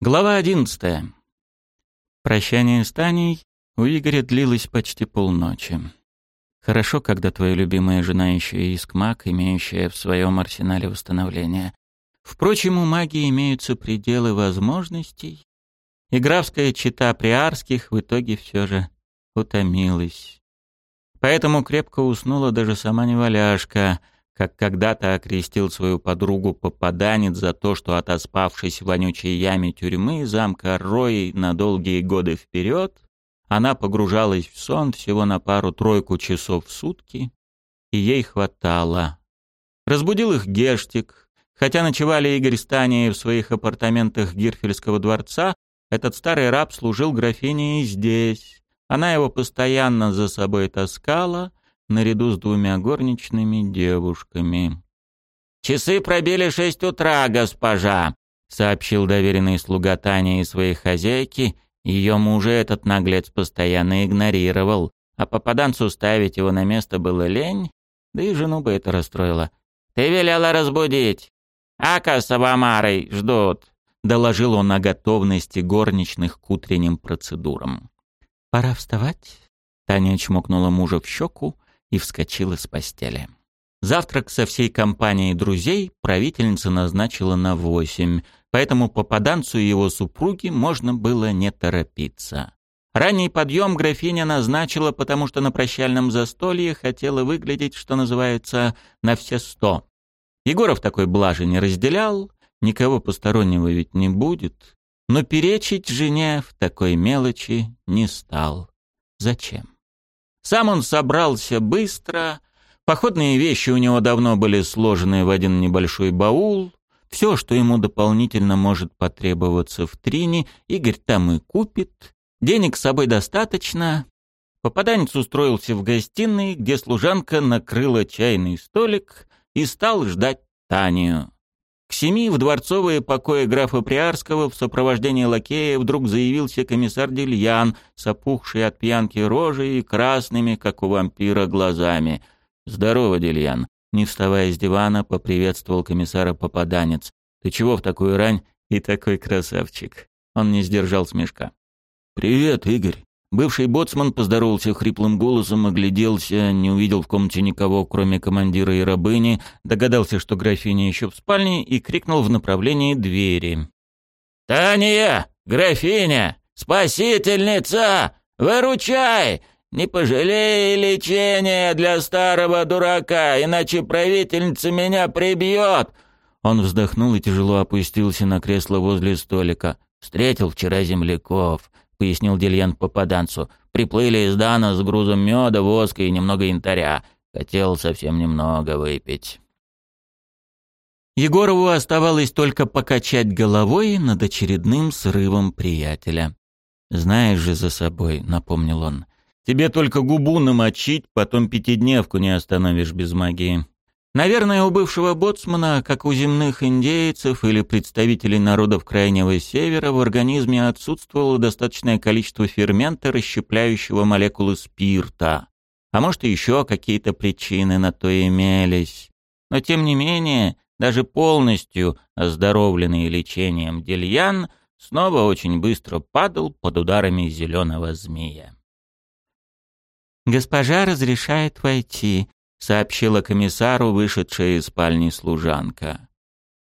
Глава одиннадцатая. Прощание с Таней у Игоря длилось почти полночи. Хорошо, когда твоя любимая жена еще и искмак, имеющая в своем арсенале восстановления. Впрочем, у магии имеются пределы возможностей. И графская чита приарских в итоге все же утомилась. Поэтому крепко уснула даже сама неваляшка — как когда-то окрестил свою подругу попаданец за то, что, отоспавшись в вонючей яме тюрьмы замка Рои на долгие годы вперед, она погружалась в сон всего на пару-тройку часов в сутки, и ей хватало. Разбудил их Гештик. Хотя ночевали Игорь с Таней в своих апартаментах Гирфельского дворца, этот старый раб служил графине и здесь. Она его постоянно за собой таскала — наряду с двумя горничными девушками. «Часы пробили шесть утра, госпожа», — сообщил доверенный слуга Таня и своей хозяйки. Ее мужа этот наглец постоянно игнорировал, а попаданцу ставить его на место было лень, да и жену бы это расстроило. «Ты велела разбудить. Ака с Авамарой ждут», — доложил он о готовности горничных к утренним процедурам. «Пора вставать», — Таня чмокнула мужа в щеку, и вскочила с постели. Завтрак со всей компанией друзей правительница назначила на восемь, поэтому попаданцу и его супруге можно было не торопиться. Ранний подъем графиня назначила, потому что на прощальном застолье хотела выглядеть, что называется, на все сто. Егоров такой блажи не разделял, никого постороннего ведь не будет, но перечить жене в такой мелочи не стал. Зачем? Сам он собрался быстро. Походные вещи у него давно были сложены в один небольшой баул. Все, что ему дополнительно может потребоваться в Трине, Игорь там и купит. Денег с собой достаточно. Попаданец устроился в гостиной, где служанка накрыла чайный столик и стал ждать Танию. К семи в дворцовые покои графа Приарского в сопровождении лакея вдруг заявился комиссар Дельян с опухшей от пьянки рожей и красными, как у вампира, глазами. «Здорово, Дельян!» Не вставая с дивана, поприветствовал комиссара попаданец. «Ты чего в такую рань и такой красавчик?» Он не сдержал смешка. «Привет, Игорь!» Бывший боцман поздоровался хриплым голосом, огляделся, не увидел в комнате никого, кроме командира и рабыни, догадался, что графиня еще в спальне, и крикнул в направлении двери. «Таня! Графиня! Спасительница! Выручай! Не пожалей лечения для старого дурака, иначе правительница меня прибьет!» Он вздохнул и тяжело опустился на кресло возле столика. «Встретил вчера земляков. — пояснил Дельян попаданцу. «Приплыли из Дана с грузом меда, воска и немного янтаря. Хотел совсем немного выпить». Егорову оставалось только покачать головой над очередным срывом приятеля. «Знаешь же за собой», — напомнил он. «Тебе только губу намочить, потом пятидневку не остановишь без магии». Наверное, у бывшего боцмана, как у земных индейцев или представителей народов Крайнего Севера, в организме отсутствовало достаточное количество фермента, расщепляющего молекулы спирта. А может, еще какие-то причины на то имелись. Но, тем не менее, даже полностью оздоровленный лечением Дельян снова очень быстро падал под ударами зеленого змея. «Госпожа разрешает войти», сообщила комиссару вышедшая из спальни служанка.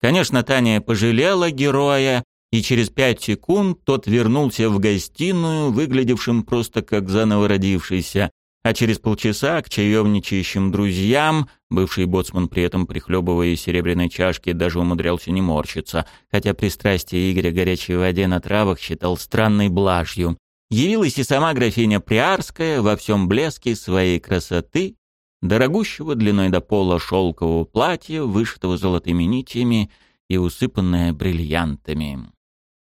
Конечно, Таня пожалела героя, и через пять секунд тот вернулся в гостиную, выглядевшим просто как заново родившийся, а через полчаса к чаевничающим друзьям, бывший боцман при этом прихлебывая серебряной чашки даже умудрялся не морщиться, хотя пристрастие Игоря горячей воде на травах считал странной блажью, явилась и сама графиня Приарская во всем блеске своей красоты дорогущего длиной до пола шелкового платья, вышитого золотыми нитями и усыпанное бриллиантами.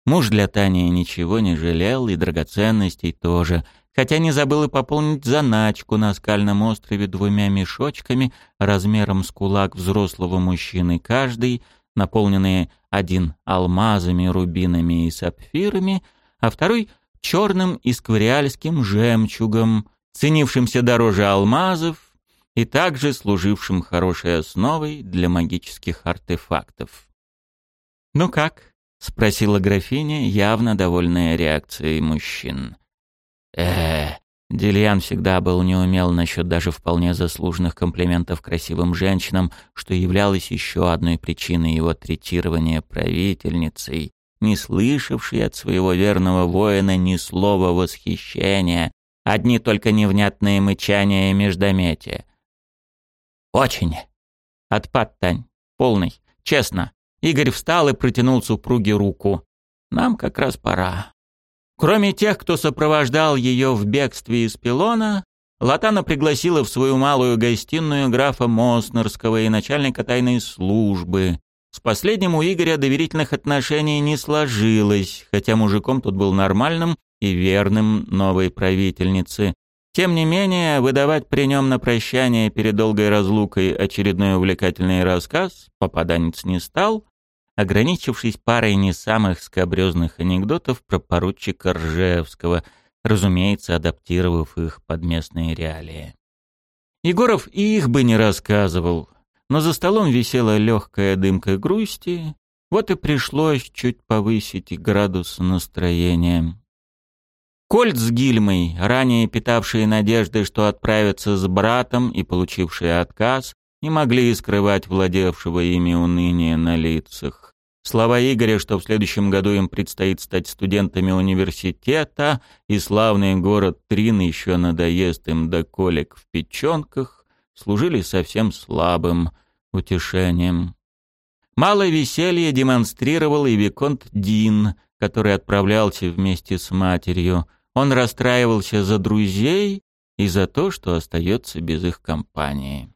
Муж для Тани ничего не жалел, и драгоценностей тоже, хотя не забыл и пополнить заначку на скальном острове двумя мешочками размером с кулак взрослого мужчины каждый, наполненные один алмазами, рубинами и сапфирами, а второй — черным исквариальским жемчугом, ценившимся дороже алмазов, и также служившим хорошей основой для магических артефактов. «Ну как, спросила графиня, явно довольная реакцией мужчин. э Дильян всегда был неумел насчет даже вполне заслуженных комплиментов красивым женщинам, что являлось еще одной причиной его третирования правительницей, не слышавшей от своего верного воина ни слова восхищения, одни только невнятные мычания и междометия. «Очень. Отпад, Тань. Полный. Честно». Игорь встал и протянул супруге руку. «Нам как раз пора». Кроме тех, кто сопровождал ее в бегстве из Пилона, Латана пригласила в свою малую гостиную графа Моснерского и начальника тайной службы. С последним у Игоря доверительных отношений не сложилось, хотя мужиком тут был нормальным и верным новой правительнице. Тем не менее, выдавать при нем на прощание перед долгой разлукой очередной увлекательный рассказ попаданец не стал, ограничившись парой не самых скобрезных анекдотов про поручика Ржевского, разумеется, адаптировав их под местные реалии. Егоров и их бы не рассказывал, но за столом висела легкая дымка грусти, вот и пришлось чуть повысить градус настроения. Кольт с Гильмой, ранее питавшие надежды, что отправятся с братом и получившие отказ, не могли скрывать владевшего ими уныния на лицах. Слова Игоря, что в следующем году им предстоит стать студентами университета, и славный город Трин еще надоест им до колик в печенках, служили совсем слабым утешением. Мало веселья демонстрировал и Виконт Дин, который отправлялся вместе с матерью. Он расстраивался за друзей и за то, что остается без их компании.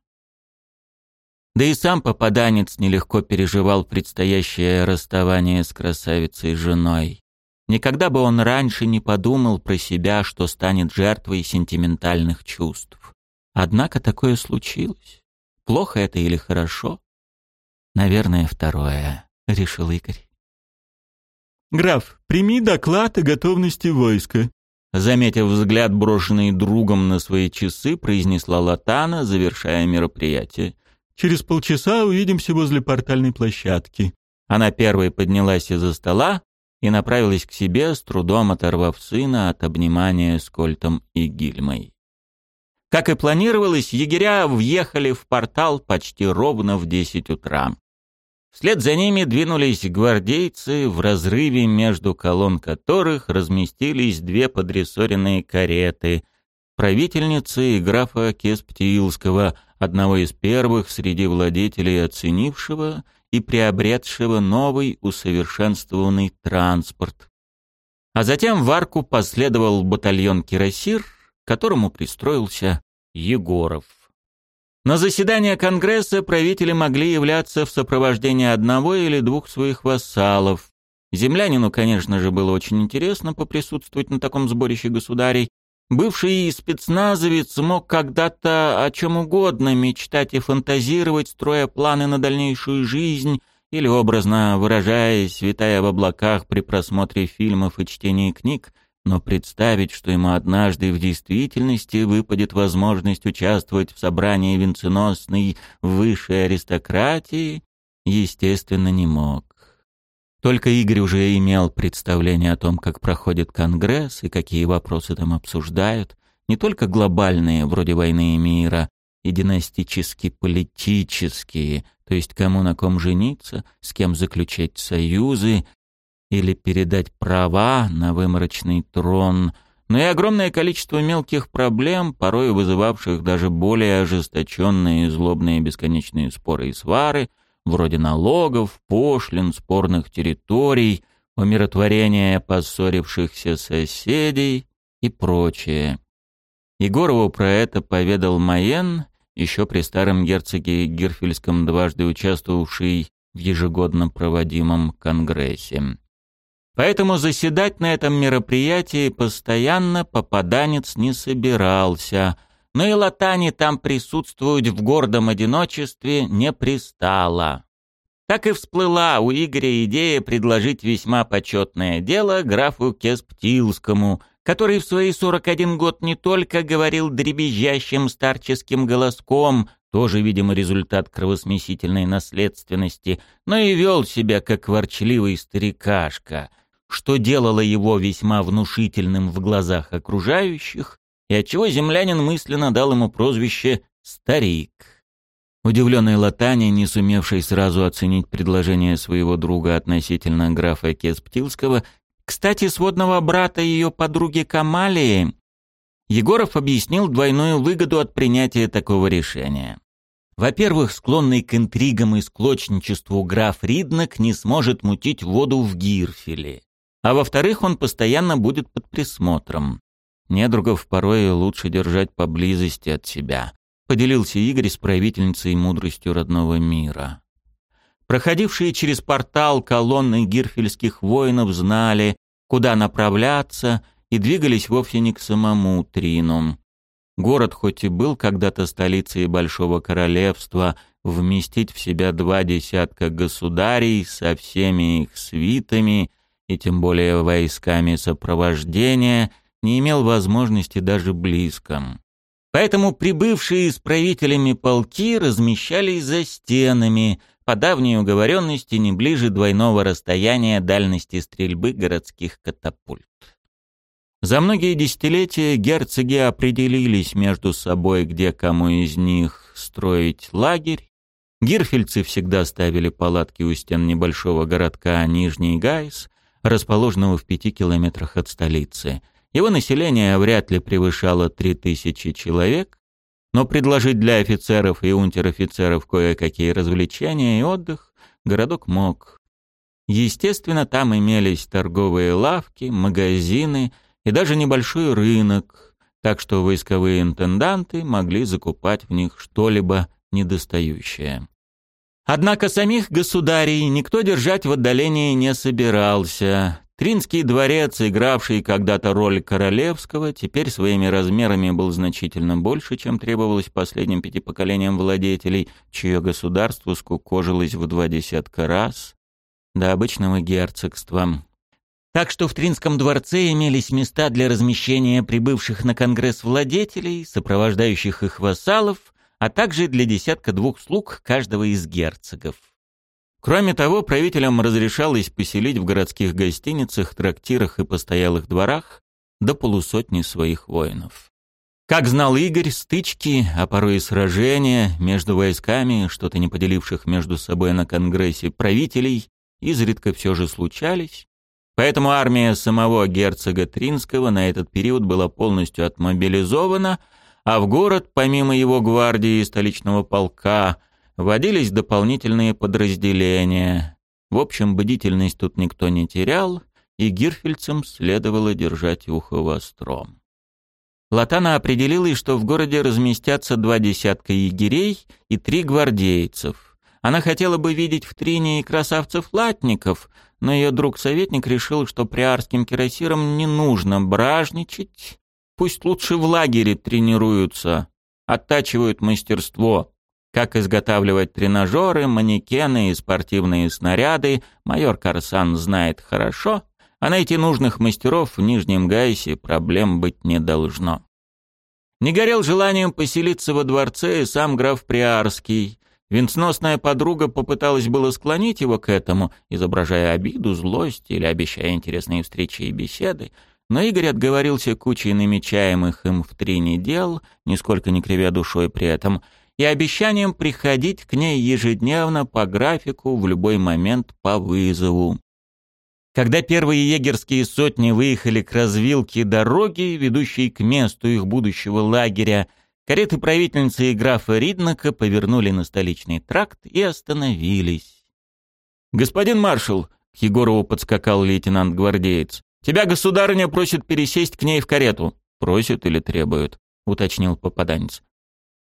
Да и сам попаданец нелегко переживал предстоящее расставание с красавицей женой. Никогда бы он раньше не подумал про себя, что станет жертвой сентиментальных чувств. Однако такое случилось. Плохо это или хорошо? Наверное, второе, решил Игорь. «Граф, прими доклад о готовности войска», Заметив взгляд, брошенный другом на свои часы, произнесла Латана, завершая мероприятие. Через полчаса увидимся возле портальной площадки». Она первой поднялась из-за стола и направилась к себе, с трудом оторвав сына от обнимания с Кольтом и Гильмой. Как и планировалось, егеря въехали в портал почти ровно в десять утра. Вслед за ними двинулись гвардейцы, в разрыве между колонн которых разместились две подрессоренные кареты — правительницы и графа Кесптилского, одного из первых среди владетелей оценившего и приобретшего новый усовершенствованный транспорт. А затем в арку последовал батальон «Кирасир», к которому пристроился Егоров. На заседание Конгресса правители могли являться в сопровождении одного или двух своих вассалов. Землянину, конечно же, было очень интересно поприсутствовать на таком сборище государей, Бывший спецназовец мог когда-то о чем угодно мечтать и фантазировать, строя планы на дальнейшую жизнь или, образно выражаясь, витая в облаках при просмотре фильмов и чтении книг, но представить, что ему однажды в действительности выпадет возможность участвовать в собрании венценосной высшей аристократии, естественно, не мог. Только Игорь уже имел представление о том, как проходит Конгресс и какие вопросы там обсуждают, не только глобальные, вроде войны и мира, и династически-политические, то есть кому на ком жениться, с кем заключать союзы или передать права на выморочный трон, но и огромное количество мелких проблем, порой вызывавших даже более ожесточенные и злобные бесконечные споры и свары — вроде налогов, пошлин, спорных территорий, умиротворения поссорившихся соседей и прочее. Егорову про это поведал Майен, еще при старом герцоге Герфельском дважды участвовавший в ежегодно проводимом конгрессе. Поэтому заседать на этом мероприятии постоянно попаданец не собирался – но и латани там присутствовать в гордом одиночестве не пристало. Так и всплыла у Игоря идея предложить весьма почетное дело графу Кесптилскому, который в свои 41 год не только говорил дребезжащим старческим голоском, тоже, видимо, результат кровосмесительной наследственности, но и вел себя как ворчливый старикашка, что делало его весьма внушительным в глазах окружающих, и отчего землянин мысленно дал ему прозвище «старик». Удивленный Латани, не сумевший сразу оценить предложение своего друга относительно графа Кесптилского, кстати, сводного брата ее подруги Камалии, Егоров объяснил двойную выгоду от принятия такого решения. Во-первых, склонный к интригам и склочничеству граф Риднак не сможет мутить воду в Гирфеле. А во-вторых, он постоянно будет под присмотром. Недругов порой лучше держать поблизости от себя, поделился Игорь с правительницей мудростью родного мира. Проходившие через портал колонны гирфельских воинов знали, куда направляться, и двигались вовсе не к самому Трину. Город хоть и был когда-то столицей Большого Королевства, вместить в себя два десятка государей со всеми их свитами и тем более войсками сопровождения не имел возможности даже близко. Поэтому прибывшие с правителями полки размещались за стенами, по давней уговоренности не ближе двойного расстояния дальности стрельбы городских катапульт. За многие десятилетия герцоги определились между собой, где кому из них строить лагерь. Гирфельцы всегда ставили палатки у стен небольшого городка Нижний Гайс, расположенного в пяти километрах от столицы – его население вряд ли превышало 3000 человек, но предложить для офицеров и унтер-офицеров кое-какие развлечения и отдых городок мог. Естественно, там имелись торговые лавки, магазины и даже небольшой рынок, так что войсковые интенданты могли закупать в них что-либо недостающее. Однако самих государей никто держать в отдалении не собирался, Тринский дворец, игравший когда-то роль королевского, теперь своими размерами был значительно больше, чем требовалось последним пяти поколениям владетелей, чье государство скукожилось в два десятка раз до обычного герцогства. Так что в Тринском дворце имелись места для размещения прибывших на конгресс владетелей, сопровождающих их вассалов, а также для десятка-двух слуг каждого из герцогов. Кроме того, правителям разрешалось поселить в городских гостиницах, трактирах и постоялых дворах до полусотни своих воинов. Как знал Игорь, стычки, а порой и сражения между войсками, что-то не поделивших между собой на Конгрессе правителей, изредка все же случались, поэтому армия самого герцога Тринского на этот период была полностью отмобилизована, а в город, помимо его гвардии и столичного полка, Вводились дополнительные подразделения. В общем, бдительность тут никто не терял, и гирфельцам следовало держать ухо востром. Латана определила, что в городе разместятся два десятка егерей и три гвардейцев. Она хотела бы видеть в Трине и красавцев-латников, но ее друг-советник решил, что приарским кирасирам не нужно бражничать, пусть лучше в лагере тренируются, оттачивают мастерство. Как изготавливать тренажеры, манекены и спортивные снаряды, майор Карсан знает хорошо, а найти нужных мастеров в Нижнем Гайсе проблем быть не должно. Не горел желанием поселиться во дворце и сам граф Приарский. Венцносная подруга попыталась было склонить его к этому, изображая обиду, злость или обещая интересные встречи и беседы, но Игорь отговорился кучей намечаемых им в три недел, нисколько не кривя душой при этом — и обещанием приходить к ней ежедневно по графику в любой момент по вызову. Когда первые егерские сотни выехали к развилке дороги, ведущей к месту их будущего лагеря, кареты правительницы и графа Риднака повернули на столичный тракт и остановились. «Господин маршал», — к Егорову подскакал лейтенант-гвардеец, «тебя государыня просит пересесть к ней в карету». «Просит или требует?» — уточнил попаданец.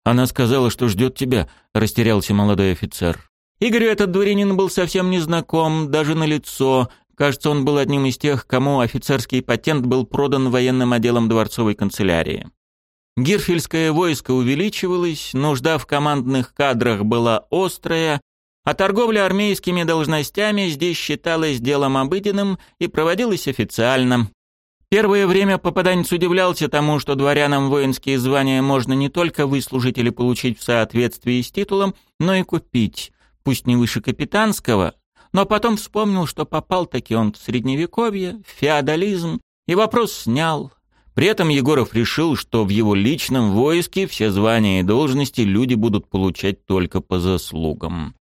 Она сказала, что ждет тебя», — растерялся молодой офицер. Игорю этот дворянин был совсем незнаком, даже на лицо. Кажется, он был одним из тех, кому офицерский патент был продан военным отделом дворцовой канцелярии. Гирфельское войско увеличивалось, нужда в командных кадрах была острая, а торговля армейскими должностями здесь считалась делом обыденным и проводилась официально. Первое время попаданец удивлялся тому, что дворянам воинские звания можно не только выслужить или получить в соответствии с титулом, но и купить, пусть не выше капитанского, но потом вспомнил, что попал-таки он в средневековье, в феодализм, и вопрос снял. При этом Егоров решил, что в его личном войске все звания и должности люди будут получать только по заслугам.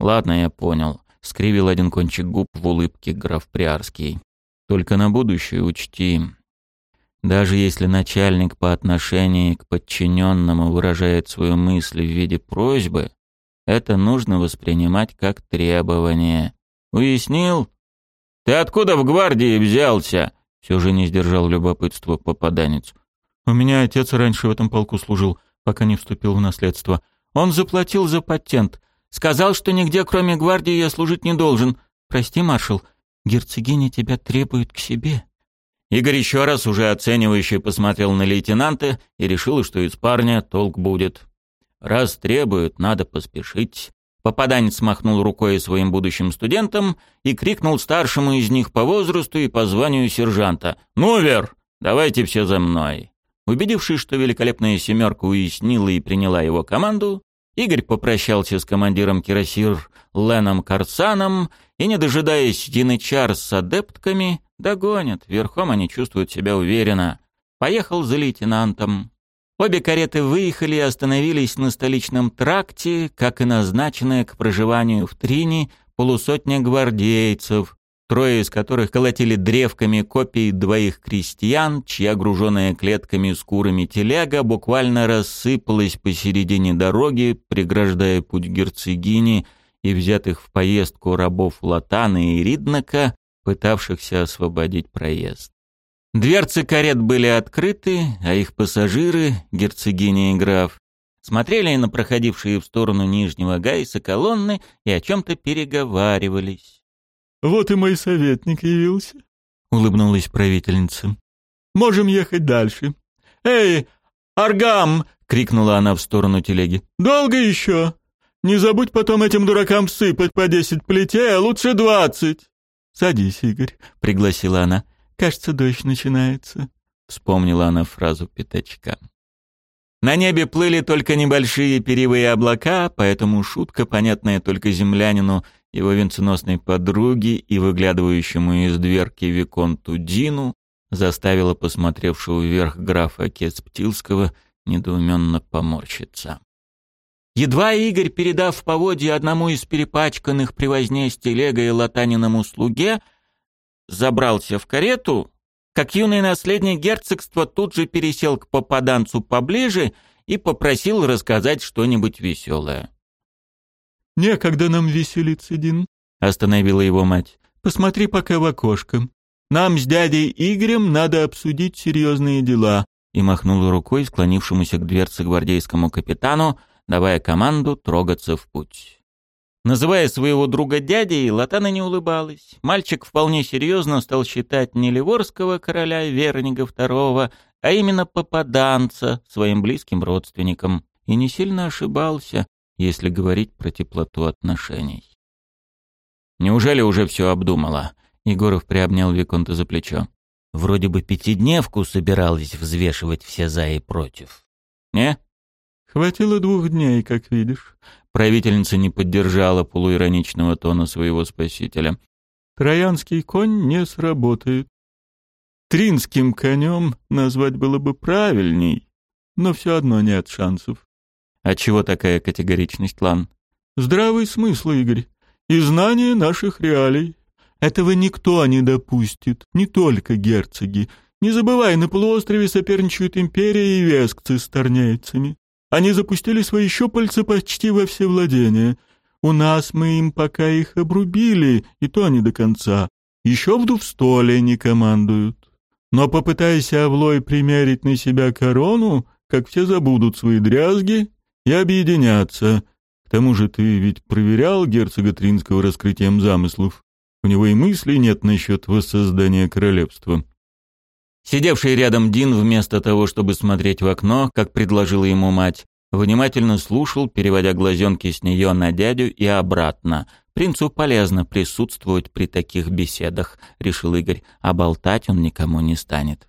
«Ладно, я понял», — скривил один кончик губ в улыбке граф Приарский. «Только на будущее учти. Даже если начальник по отношению к подчиненному выражает свою мысль в виде просьбы, это нужно воспринимать как требование. Уяснил? Ты откуда в гвардии взялся? Все же не сдержал любопытство попаданец. У меня отец раньше в этом полку служил, пока не вступил в наследство. Он заплатил за патент. Сказал, что нигде, кроме гвардии, я служить не должен. Прости, маршал, герцогиня тебя требует к себе. Игорь еще раз уже оценивающе посмотрел на лейтенанта и решил, что из парня толк будет. Раз требуют, надо поспешить. Попаданец махнул рукой своим будущим студентам и крикнул старшему из них по возрасту и по званию сержанта. «Ну, Вер, давайте все за мной!» Убедившись, что великолепная семерка уяснила и приняла его команду, Игорь попрощался с командиром Кирасир Леном Карсаном и, не дожидаясь Янычар с адептками, догонят. Верхом они чувствуют себя уверенно. Поехал за лейтенантом. Обе кареты выехали и остановились на столичном тракте, как и назначенное к проживанию в Трине полусотня гвардейцев, трое из которых колотили древками копий двоих крестьян, чья груженная клетками с курами телега буквально рассыпалась посередине дороги, преграждая путь герцогини и взятых в поездку рабов Латана и Риднака, пытавшихся освободить проезд. Дверцы карет были открыты, а их пассажиры, герцогиня и граф, смотрели на проходившие в сторону Нижнего Гайса колонны и о чем-то переговаривались. «Вот и мой советник явился», — улыбнулась правительница. «Можем ехать дальше». «Эй, Аргам!» — крикнула она в сторону телеги. «Долго еще? Не забудь потом этим дуракам всыпать по десять плетей, а лучше двадцать». «Садись, Игорь», — пригласила она. Кажется, дождь начинается», — вспомнила она фразу пятачка. На небе плыли только небольшие перьевые облака, поэтому шутка, понятная только землянину, его венценосной подруге и выглядывающему из дверки Виконту Дину, заставила посмотревшего вверх графа Кецптилского недоуменно поморщиться. Едва Игорь, передав поводье одному из перепачканных при с телегой латаниному слуге, забрался в карету, как юный наследник герцогства тут же пересел к попаданцу поближе и попросил рассказать что-нибудь веселое. «Некогда нам веселиться, Дин», — остановила его мать. «Посмотри пока в окошко. Нам с дядей Игорем надо обсудить серьезные дела», и махнул рукой склонившемуся к дверце гвардейскому капитану, давая команду трогаться в путь. Называя своего друга дядей, Латана не улыбалась. Мальчик вполне серьезно стал считать не Ливорского короля Вернига II, а именно попаданца своим близким родственником. И не сильно ошибался, если говорить про теплоту отношений. «Неужели уже все обдумала?» Егоров приобнял Виконта за плечо. «Вроде бы пятидневку собирались взвешивать все за и против». «Не?» «Хватило двух дней, как видишь. Правительница не поддержала полуироничного тона своего спасителя. «Троянский конь не сработает. Тринским конем назвать было бы правильней, но все одно нет шансов». «А чего такая категоричность, Лан?» «Здравый смысл, Игорь, и знание наших реалий. Этого никто не допустит, не только герцоги. Не забывай, на полуострове соперничают империя и вескцы с торнейцами. Они запустили свои щупальца почти во все владения. У нас мы им пока их обрубили, и то не до конца. Еще в Дувстоле не командуют. Но попытайся Авлой примерить на себя корону, как все забудут свои дрязги и объединятся. К тому же ты ведь проверял герцога Тринского раскрытием замыслов. У него и мыслей нет насчет воссоздания королевства. Сидевший рядом Дин, вместо того, чтобы смотреть в окно, как предложила ему мать, внимательно слушал, переводя глазенки с нее на дядю и обратно, Принцу полезно присутствовать при таких беседах, решил Игорь, а болтать он никому не станет.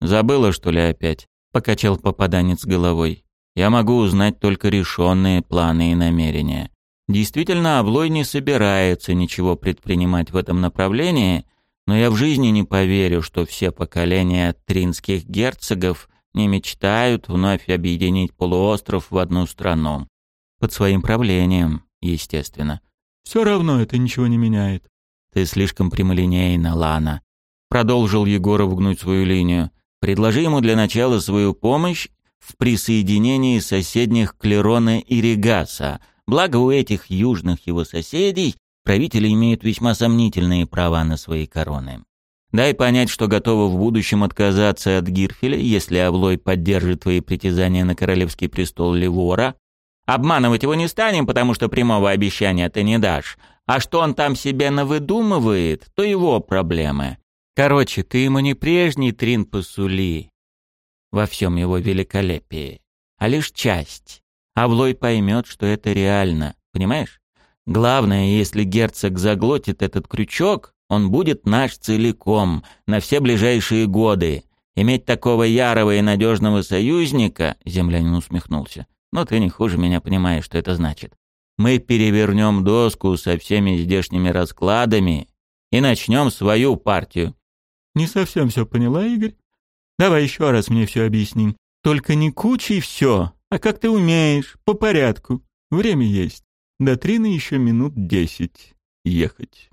Забыла, что ли, опять? Покачал попаданец головой. Я могу узнать только решенные планы и намерения. Действительно, Облой не собирается ничего предпринимать в этом направлении, но я в жизни не поверю, что все поколения тринских герцогов не мечтают вновь объединить полуостров в одну страну. Под своим правлением, естественно. Все равно это ничего не меняет. Ты слишком прямолинейна, Лана. Продолжил Егоров гнуть свою линию. Предложи ему для начала свою помощь в присоединении соседних Клерона и Регаса. Благо у этих южных его соседей правители имеют весьма сомнительные права на свои короны. Дай понять, что готова в будущем отказаться от Гирфеля, если Авлой поддержит твои притязания на королевский престол Ливора. Обманывать его не станем, потому что прямого обещания ты не дашь. А что он там себе навыдумывает, то его проблемы. Короче, ты ему не прежний Трин посули во всем его великолепии, а лишь часть. Авлой поймет, что это реально, понимаешь? Главное, если герцог заглотит этот крючок, он будет наш целиком, на все ближайшие годы. Иметь такого ярого и надежного союзника, землянин усмехнулся, но ты не хуже меня понимаешь, что это значит. Мы перевернем доску со всеми здешними раскладами и начнем свою партию. Не совсем все поняла, Игорь. Давай еще раз мне все объясни. Только не кучей все, а как ты умеешь, по порядку. Время есть. До Трины еще минут десять ехать.